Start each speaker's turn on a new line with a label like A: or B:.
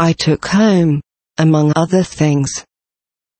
A: I took home, among other things,